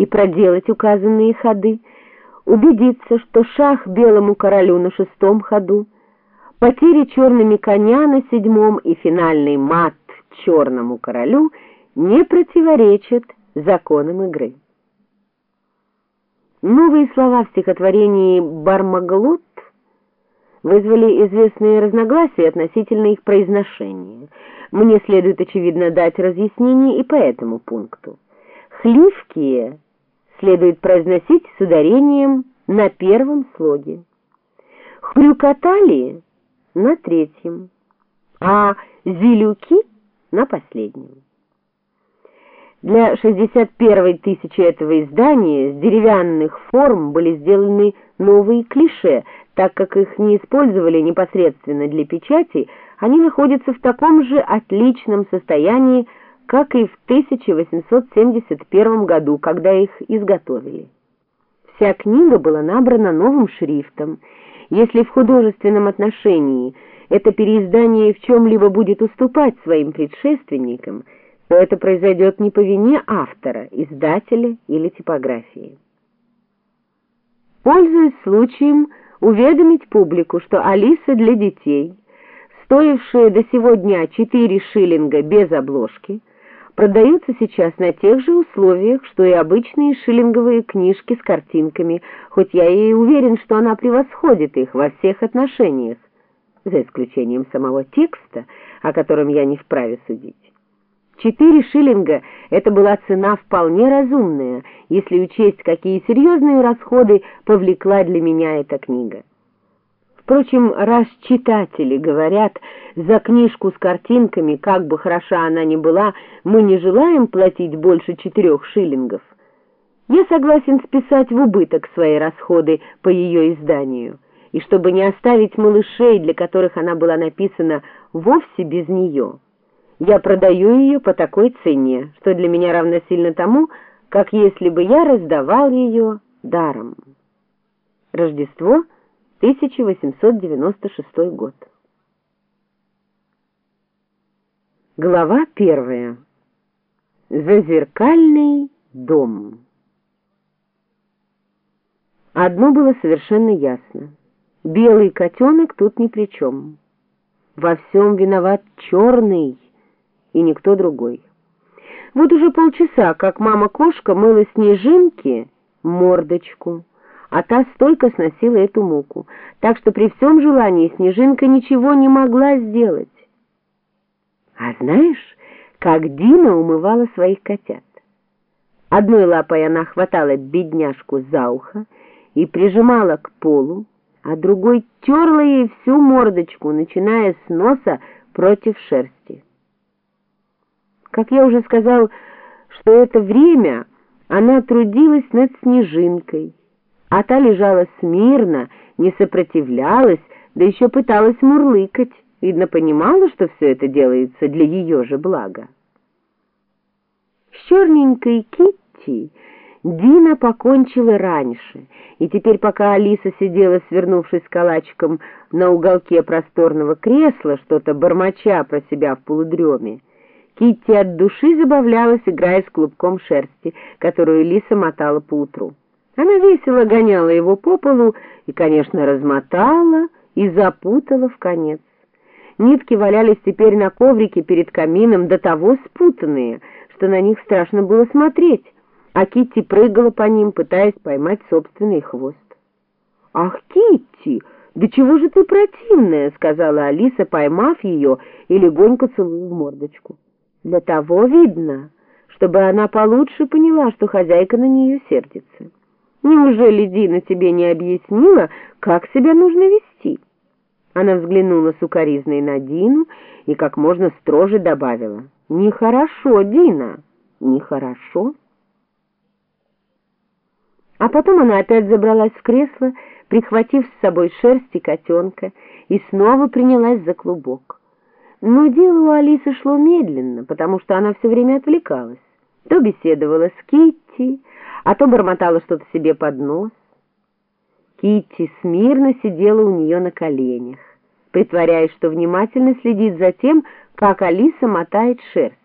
и проделать указанные ходы, убедиться, что шах белому королю на шестом ходу, потери черными коня на седьмом и финальный мат черному королю не противоречат законам игры. Новые слова в стихотворении «Бармаглот» вызвали известные разногласия относительно их произношения. Мне следует, очевидно, дать разъяснение и по этому пункту. «Хливкие» следует произносить с ударением на первом слоге. «Хрюкотали» — на третьем, а «зилюки» — на последнем. Для 61-й тысячи этого издания с деревянных форм были сделаны новые клише, так как их не использовали непосредственно для печати, они находятся в таком же отличном состоянии, как и в 1871 году, когда их изготовили. Вся книга была набрана новым шрифтом. Если в художественном отношении это переиздание в чем-либо будет уступать своим предшественникам – то это произойдет не по вине автора, издателя или типографии. Пользуясь случаем, уведомить публику, что Алиса для детей, стоившая до сегодня 4 шиллинга без обложки, продаются сейчас на тех же условиях, что и обычные шиллинговые книжки с картинками, хоть я и уверен, что она превосходит их во всех отношениях, за исключением самого текста, о котором я не вправе судить. Четыре шиллинга — это была цена вполне разумная, если учесть, какие серьезные расходы повлекла для меня эта книга. Впрочем, раз читатели говорят, за книжку с картинками, как бы хороша она ни была, мы не желаем платить больше четырех шиллингов, я согласен списать в убыток свои расходы по ее изданию, и чтобы не оставить малышей, для которых она была написана, вовсе без нее я продаю ее по такой цене, что для меня равносильно тому, как если бы я раздавал ее даром. Рождество, 1896 год. Глава первая. Зазеркальный дом. Одно было совершенно ясно. Белый котенок тут ни при чем. Во всем виноват черный и никто другой. Вот уже полчаса, как мама-кошка мыла снежинки мордочку, а та стойко сносила эту муку, так что при всем желании снежинка ничего не могла сделать. А знаешь, как Дина умывала своих котят? Одной лапой она хватала бедняжку за ухо и прижимала к полу, а другой терла ей всю мордочку, начиная с носа против шерсти. Как я уже сказал, что это время она трудилась над снежинкой, а та лежала смирно, не сопротивлялась, да еще пыталась мурлыкать, видно, понимала, что все это делается для ее же блага. С черненькой Китти Дина покончила раньше, и теперь, пока Алиса сидела, свернувшись калачиком на уголке просторного кресла, что-то бормоча про себя в полудреме, Китти от души забавлялась, играя с клубком шерсти, которую Лиса мотала по утру. Она весело гоняла его по полу и, конечно, размотала и запутала в конец. Нитки валялись теперь на коврике перед камином до того спутанные, что на них страшно было смотреть, а Китти прыгала по ним, пытаясь поймать собственный хвост. «Ах, Китти, да чего же ты противная!» — сказала Алиса, поймав ее и легонько целуя в мордочку. Для того видно, чтобы она получше поняла, что хозяйка на нее сердится. Неужели Дина тебе не объяснила, как себя нужно вести? Она взглянула сукоризной на Дину и как можно строже добавила. Нехорошо, Дина, нехорошо. А потом она опять забралась в кресло, прихватив с собой шерсть и котенка, и снова принялась за клубок. Но дело у Алисы шло медленно, потому что она все время отвлекалась. То беседовала с Китти, а то бормотала что-то себе под нос. Китти смирно сидела у нее на коленях, притворяясь, что внимательно следит за тем, как Алиса мотает шерсть.